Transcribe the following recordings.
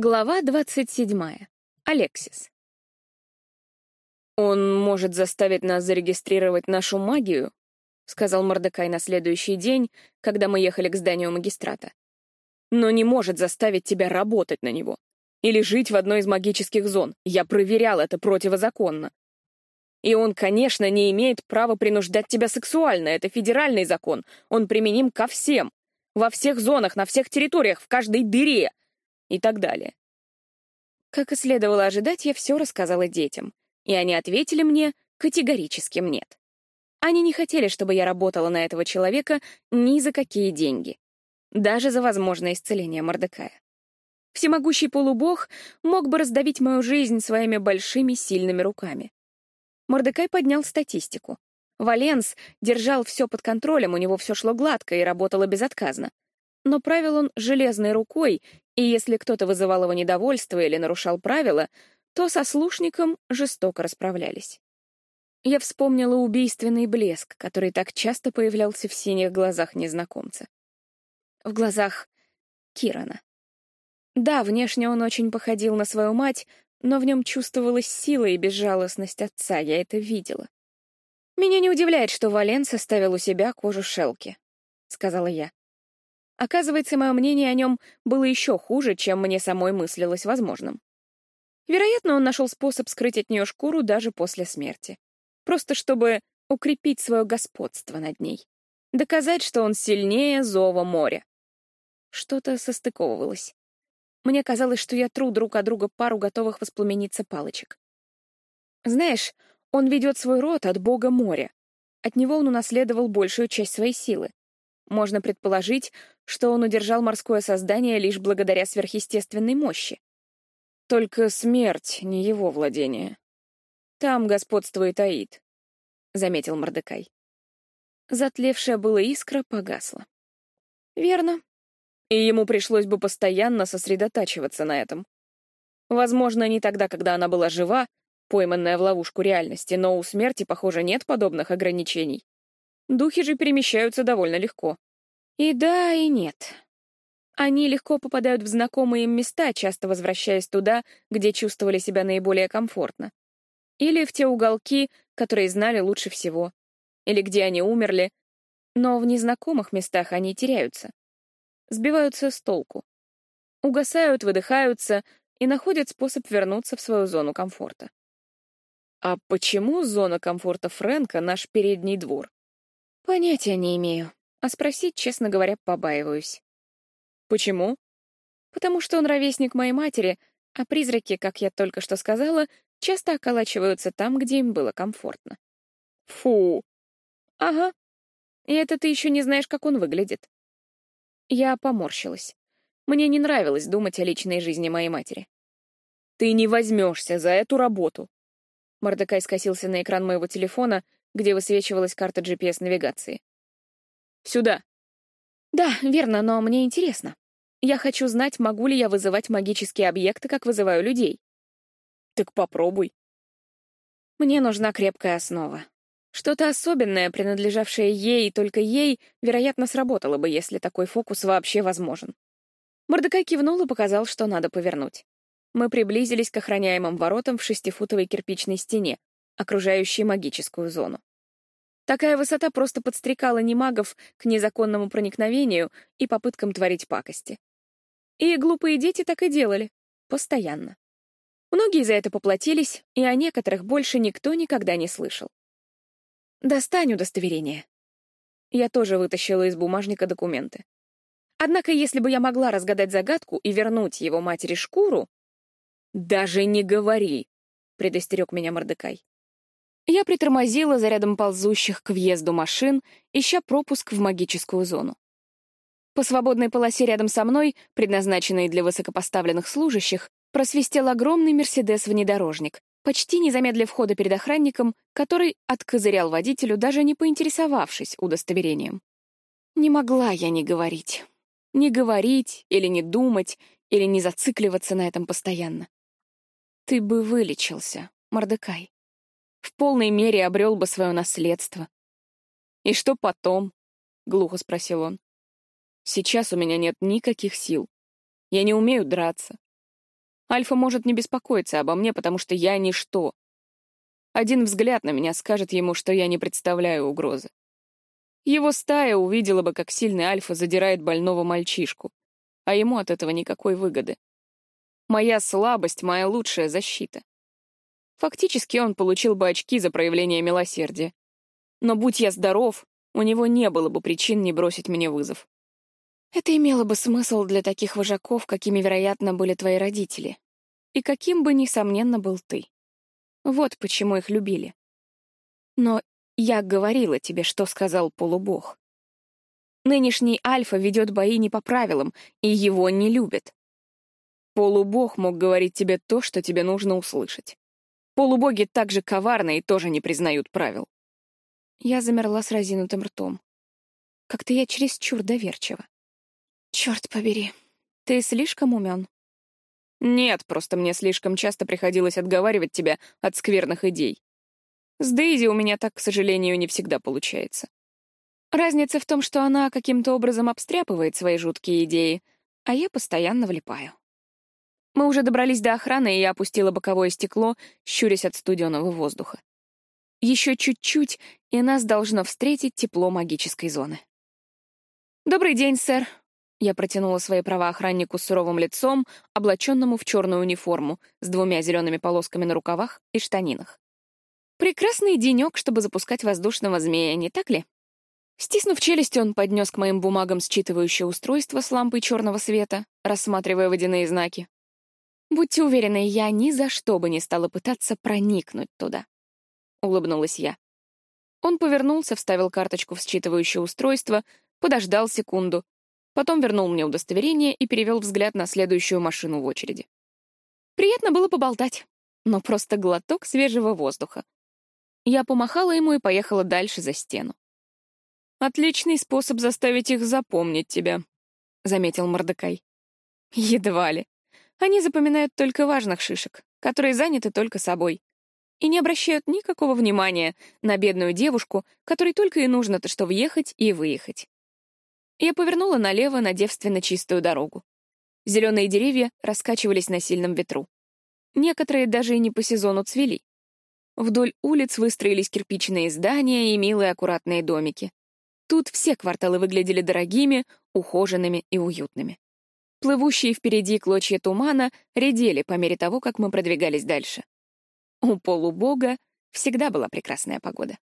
Глава 27. Алексис. «Он может заставить нас зарегистрировать нашу магию», — сказал Мордекай на следующий день, когда мы ехали к зданию магистрата. «Но не может заставить тебя работать на него. Или жить в одной из магических зон. Я проверял это противозаконно. И он, конечно, не имеет права принуждать тебя сексуально. Это федеральный закон. Он применим ко всем. Во всех зонах, на всех территориях, в каждой дыре и так далее. Как и следовало ожидать, я все рассказала детям, и они ответили мне категорическим «нет». Они не хотели, чтобы я работала на этого человека ни за какие деньги, даже за возможное исцеление Мордекая. Всемогущий полубог мог бы раздавить мою жизнь своими большими сильными руками. Мордекай поднял статистику. Валенс держал все под контролем, у него все шло гладко и работало безотказно но правил он железной рукой, и если кто-то вызывал его недовольство или нарушал правила, то со слушником жестоко расправлялись. Я вспомнила убийственный блеск, который так часто появлялся в синих глазах незнакомца. В глазах Кирана. Да, внешне он очень походил на свою мать, но в нем чувствовалась сила и безжалостность отца, я это видела. «Меня не удивляет, что Вален составил у себя кожу шелки», — сказала я. Оказывается, мое мнение о нем было еще хуже, чем мне самой мыслилось возможным. Вероятно, он нашел способ скрыть от нее шкуру даже после смерти. Просто чтобы укрепить свое господство над ней. Доказать, что он сильнее зова моря. Что-то состыковывалось. Мне казалось, что я тру друг от друга пару готовых воспламениться палочек. Знаешь, он ведет свой род от бога моря. От него он унаследовал большую часть своей силы. Можно предположить, что он удержал морское создание лишь благодаря сверхъестественной мощи. Только смерть — не его владение. Там господствует Аид, — заметил Мордекай. Затлевшая была искра погасла. Верно. И ему пришлось бы постоянно сосредотачиваться на этом. Возможно, не тогда, когда она была жива, пойманная в ловушку реальности, но у смерти, похоже, нет подобных ограничений. Духи же перемещаются довольно легко. И да, и нет. Они легко попадают в знакомые им места, часто возвращаясь туда, где чувствовали себя наиболее комфортно. Или в те уголки, которые знали лучше всего. Или где они умерли. Но в незнакомых местах они теряются. Сбиваются с толку. Угасают, выдыхаются и находят способ вернуться в свою зону комфорта. А почему зона комфорта Фрэнка — наш передний двор? Понятия не имею, а спросить, честно говоря, побаиваюсь. Почему? Потому что он ровесник моей матери, а призраки, как я только что сказала, часто околачиваются там, где им было комфортно. Фу. Ага. И это ты еще не знаешь, как он выглядит. Я поморщилась. Мне не нравилось думать о личной жизни моей матери. Ты не возьмешься за эту работу. Мордекай скосился на экран моего телефона — где высвечивалась карта GPS-навигации. «Сюда!» «Да, верно, но мне интересно. Я хочу знать, могу ли я вызывать магические объекты, как вызываю людей». «Так попробуй». Мне нужна крепкая основа. Что-то особенное, принадлежавшее ей и только ей, вероятно, сработало бы, если такой фокус вообще возможен. Мордекай кивнул и показал, что надо повернуть. Мы приблизились к охраняемым воротам в шестифутовой кирпичной стене, окружающей магическую зону. Такая высота просто подстрекала немагов к незаконному проникновению и попыткам творить пакости. И глупые дети так и делали. Постоянно. Многие за это поплатились, и о некоторых больше никто никогда не слышал. «Достань удостоверение». Я тоже вытащила из бумажника документы. Однако, если бы я могла разгадать загадку и вернуть его матери шкуру... «Даже не говори», — предостерег меня Мордекай. Я притормозила за рядом ползущих к въезду машин, ища пропуск в магическую зону. По свободной полосе рядом со мной, предназначенной для высокопоставленных служащих, просвистел огромный «Мерседес-внедорожник», почти не замедлив хода перед охранником, который откозырял водителю, даже не поинтересовавшись удостоверением. Не могла я не говорить. Не говорить или не думать, или не зацикливаться на этом постоянно. Ты бы вылечился, Мордекай в полной мере обрел бы свое наследство. «И что потом?» — глухо спросил он. «Сейчас у меня нет никаких сил. Я не умею драться. Альфа может не беспокоиться обо мне, потому что я ничто. Один взгляд на меня скажет ему, что я не представляю угрозы. Его стая увидела бы, как сильный Альфа задирает больного мальчишку, а ему от этого никакой выгоды. Моя слабость — моя лучшая защита. Фактически он получил бы очки за проявление милосердия. Но будь я здоров, у него не было бы причин не бросить мне вызов. Это имело бы смысл для таких вожаков, какими, вероятно, были твои родители. И каким бы, несомненно, был ты. Вот почему их любили. Но я говорила тебе, что сказал полубог. Нынешний Альфа ведет бои не по правилам, и его не любят. Полубог мог говорить тебе то, что тебе нужно услышать. Полубоги также коварны и тоже не признают правил. Я замерла с разинутым ртом. Как-то я чересчур доверчива. Черт побери, ты слишком умен. Нет, просто мне слишком часто приходилось отговаривать тебя от скверных идей. С Дейзи у меня так, к сожалению, не всегда получается. Разница в том, что она каким-то образом обстряпывает свои жуткие идеи, а я постоянно влипаю. Мы уже добрались до охраны, и я опустила боковое стекло, щурясь от студеного воздуха. Еще чуть-чуть, и нас должно встретить тепло магической зоны. «Добрый день, сэр», я протянула свои права охраннику с суровым лицом, облаченному в черную униформу, с двумя зелеными полосками на рукавах и штанинах. Прекрасный денек, чтобы запускать воздушного змея, не так ли? Стиснув челюсть, он поднес к моим бумагам считывающее устройство с лампой черного света, рассматривая водяные знаки. Будьте уверены, я ни за что бы не стала пытаться проникнуть туда. Улыбнулась я. Он повернулся, вставил карточку в считывающее устройство, подождал секунду, потом вернул мне удостоверение и перевел взгляд на следующую машину в очереди. Приятно было поболтать, но просто глоток свежего воздуха, я помахала ему и поехала дальше за стену. «Отличный способ заставить их запомнить тебя», — заметил Мордекай. «Едва ли. Они запоминают только важных шишек, которые заняты только собой, и не обращают никакого внимания на бедную девушку, которой только и нужно-то что въехать и выехать». Я повернула налево на девственно чистую дорогу. Зеленые деревья раскачивались на сильном ветру. Некоторые даже и не по сезону цвели. Вдоль улиц выстроились кирпичные здания и милые аккуратные домики. Тут все кварталы выглядели дорогими, ухоженными и уютными. Плывущие впереди клочья тумана редели по мере того, как мы продвигались дальше. У полубога всегда была прекрасная погода.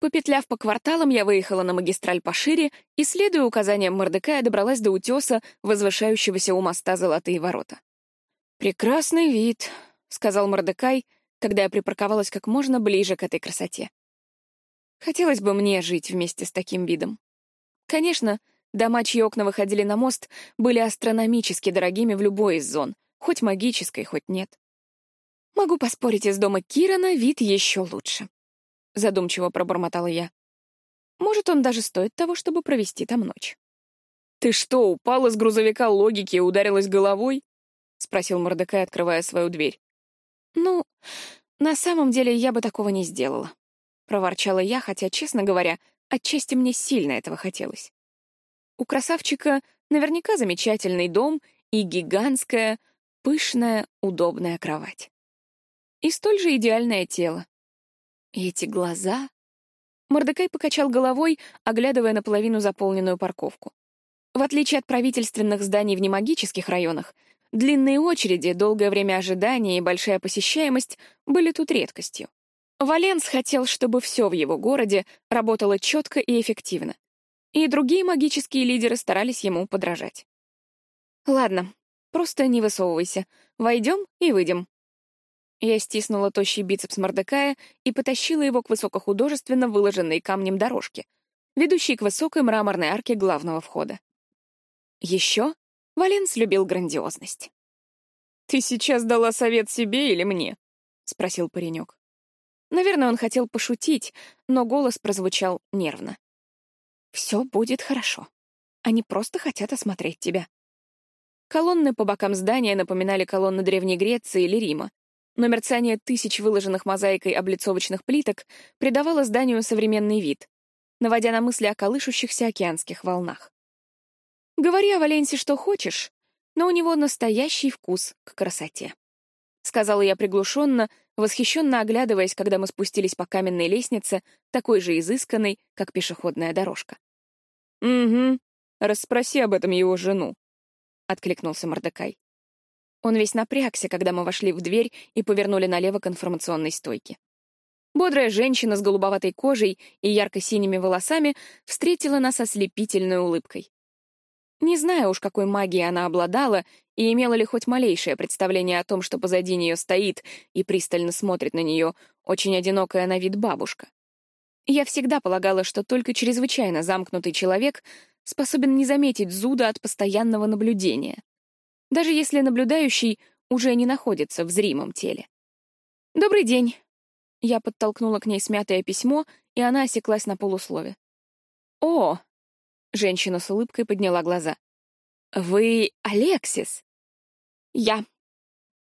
Попетляв по кварталам, я выехала на магистраль пошире и, следуя указаниям Мордекая, добралась до утеса, возвышающегося у моста Золотые ворота. «Прекрасный вид», — сказал Мордекай, когда я припарковалась как можно ближе к этой красоте. Хотелось бы мне жить вместе с таким видом. Конечно, дома, чьи окна выходили на мост, были астрономически дорогими в любой из зон, хоть магической, хоть нет. Могу поспорить, из дома Кирана вид еще лучше. Задумчиво пробормотала я. Может, он даже стоит того, чтобы провести там ночь. «Ты что, упала с грузовика логики и ударилась головой?» — спросил Мордекай, открывая свою дверь. «Ну, на самом деле я бы такого не сделала», — проворчала я, хотя, честно говоря, отчасти мне сильно этого хотелось. У красавчика наверняка замечательный дом и гигантская, пышная, удобная кровать. И столь же идеальное тело. И эти глаза... Мордекай покачал головой, оглядывая наполовину заполненную парковку. В отличие от правительственных зданий в немагических районах, Длинные очереди, долгое время ожидания и большая посещаемость были тут редкостью. Валенс хотел, чтобы все в его городе работало четко и эффективно. И другие магические лидеры старались ему подражать. «Ладно, просто не высовывайся. Войдем и выйдем». Я стиснула тощий бицепс Мордекая и потащила его к высокохудожественно выложенной камнем дорожке, ведущей к высокой мраморной арке главного входа. Еще Валенс любил грандиозность. «Ты сейчас дала совет себе или мне?» — спросил паренек. Наверное, он хотел пошутить, но голос прозвучал нервно. «Все будет хорошо. Они просто хотят осмотреть тебя». Колонны по бокам здания напоминали колонны Древней Греции или Рима, но мерцание тысяч выложенных мозаикой облицовочных плиток придавало зданию современный вид, наводя на мысли о колышущихся океанских волнах. Говори о Валенсе что хочешь, но у него настоящий вкус к красоте. Сказала я приглушенно, восхищенно оглядываясь, когда мы спустились по каменной лестнице, такой же изысканной, как пешеходная дорожка. «Угу, расспроси об этом его жену», — откликнулся Мордекай. Он весь напрягся, когда мы вошли в дверь и повернули налево к информационной стойке. Бодрая женщина с голубоватой кожей и ярко-синими волосами встретила нас ослепительной улыбкой. Не знаю уж, какой магией она обладала и имела ли хоть малейшее представление о том, что позади нее стоит и пристально смотрит на нее очень одинокая на вид бабушка. Я всегда полагала, что только чрезвычайно замкнутый человек способен не заметить зуда от постоянного наблюдения, даже если наблюдающий уже не находится в зримом теле. «Добрый день!» Я подтолкнула к ней смятое письмо, и она осеклась на полуслове. «О, Женщина с улыбкой подняла глаза. «Вы Алексис?» «Я».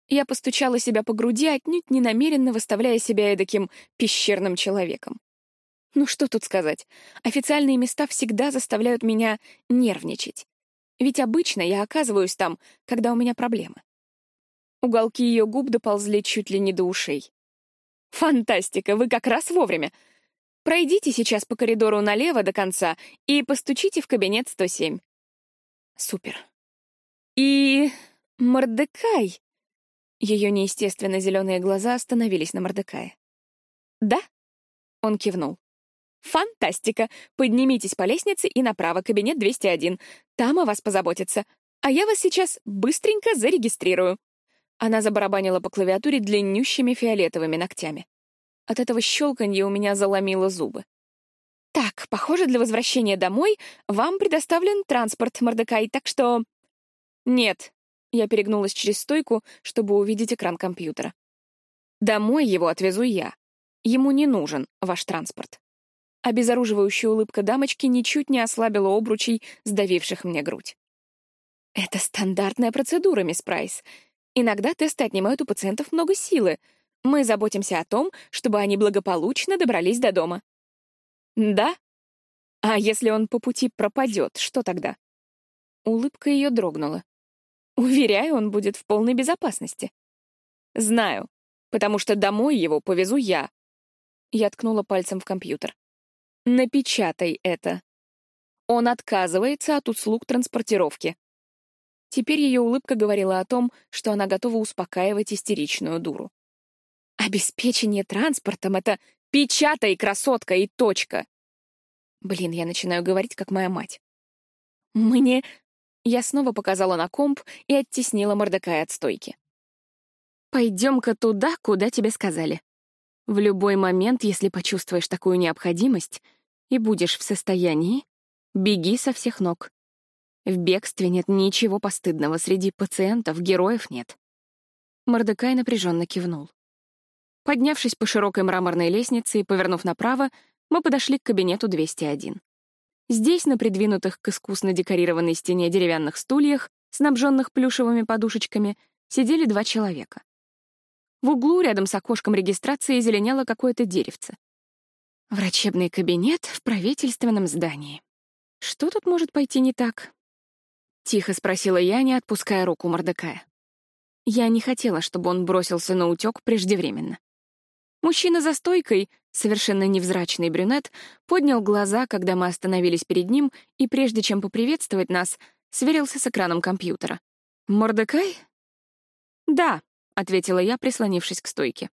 Я постучала себя по груди, отнюдь не намеренно выставляя себя эдаким пещерным человеком. Ну что тут сказать? Официальные места всегда заставляют меня нервничать. Ведь обычно я оказываюсь там, когда у меня проблемы. Уголки ее губ доползли чуть ли не до ушей. «Фантастика! Вы как раз вовремя! Пройдите сейчас по коридору налево до конца и постучите в кабинет 107. Супер. И... Мордекай. Ее неестественно зеленые глаза остановились на Мордекае. Да? Он кивнул. Фантастика! Поднимитесь по лестнице и направо, кабинет 201. Там о вас позаботятся. А я вас сейчас быстренько зарегистрирую. Она забарабанила по клавиатуре длиннющими фиолетовыми ногтями. От этого щелканья у меня заломило зубы. «Так, похоже, для возвращения домой вам предоставлен транспорт, Мордекай, так что...» «Нет». Я перегнулась через стойку, чтобы увидеть экран компьютера. «Домой его отвезу я. Ему не нужен ваш транспорт». Обезоруживающая улыбка дамочки ничуть не ослабила обручей, сдавивших мне грудь. «Это стандартная процедура, мисс Прайс. Иногда тесты отнимают у пациентов много силы, мы заботимся о том, чтобы они благополучно добрались до дома. Да? А если он по пути пропадет, что тогда? Улыбка ее дрогнула. Уверяю, он будет в полной безопасности. Знаю, потому что домой его повезу я. Я ткнула пальцем в компьютер. Напечатай это. Он отказывается от услуг транспортировки. Теперь ее улыбка говорила о том, что она готова успокаивать истеричную дуру. Обеспечение транспортом — это печатай, красотка, и точка. Блин, я начинаю говорить, как моя мать. Мне... Я снова показала на комп и оттеснила Мордекая от стойки. «Пойдем-ка туда, куда тебе сказали. В любой момент, если почувствуешь такую необходимость и будешь в состоянии, беги со всех ног. В бегстве нет ничего постыдного, среди пациентов героев нет». Мордекай напряженно кивнул. Поднявшись по широкой мраморной лестнице и повернув направо, мы подошли к кабинету 201. Здесь, на придвинутых к искусно декорированной стене деревянных стульях, снабженных плюшевыми подушечками, сидели два человека. В углу, рядом с окошком регистрации, зеленело какое-то деревце. Врачебный кабинет в правительственном здании. Что тут может пойти не так? Тихо спросила я, не отпуская руку Мордекая. Я не хотела, чтобы он бросился на утек преждевременно. Мужчина за стойкой, совершенно невзрачный брюнет, поднял глаза, когда мы остановились перед ним, и прежде чем поприветствовать нас, сверился с экраном компьютера. «Мордекай?» «Да», — ответила я, прислонившись к стойке.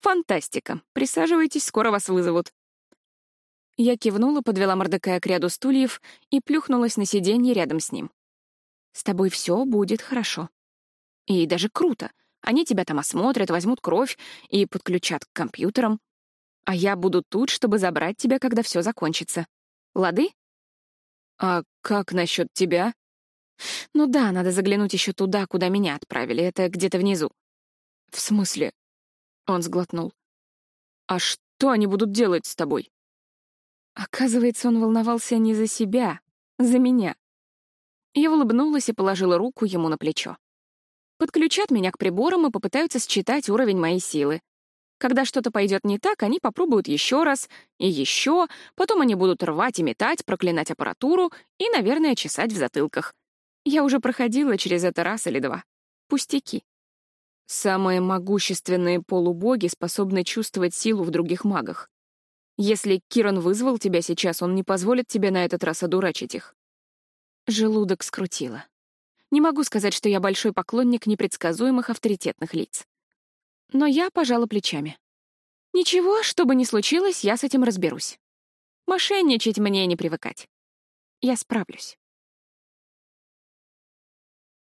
«Фантастика. Присаживайтесь, скоро вас вызовут». Я кивнула, подвела Мордекая к ряду стульев и плюхнулась на сиденье рядом с ним. «С тобой все будет хорошо. И даже круто — они тебя там осмотрят, возьмут кровь и подключат к компьютерам. А я буду тут, чтобы забрать тебя, когда все закончится. Лады? А как насчет тебя? Ну да, надо заглянуть еще туда, куда меня отправили. Это где-то внизу. В смысле? Он сглотнул. А что они будут делать с тобой? Оказывается, он волновался не за себя, за меня. Я улыбнулась и положила руку ему на плечо. Подключат меня к приборам и попытаются считать уровень моей силы. Когда что-то пойдет не так, они попробуют еще раз и еще, потом они будут рвать и метать, проклинать аппаратуру и, наверное, чесать в затылках. Я уже проходила через это раз или два. Пустяки. Самые могущественные полубоги способны чувствовать силу в других магах. Если Киран вызвал тебя сейчас, он не позволит тебе на этот раз одурачить их. Желудок скрутило. Не могу сказать, что я большой поклонник непредсказуемых авторитетных лиц. Но я пожала плечами. Ничего, что бы ни случилось, я с этим разберусь. Мошенничать мне не привыкать. Я справлюсь.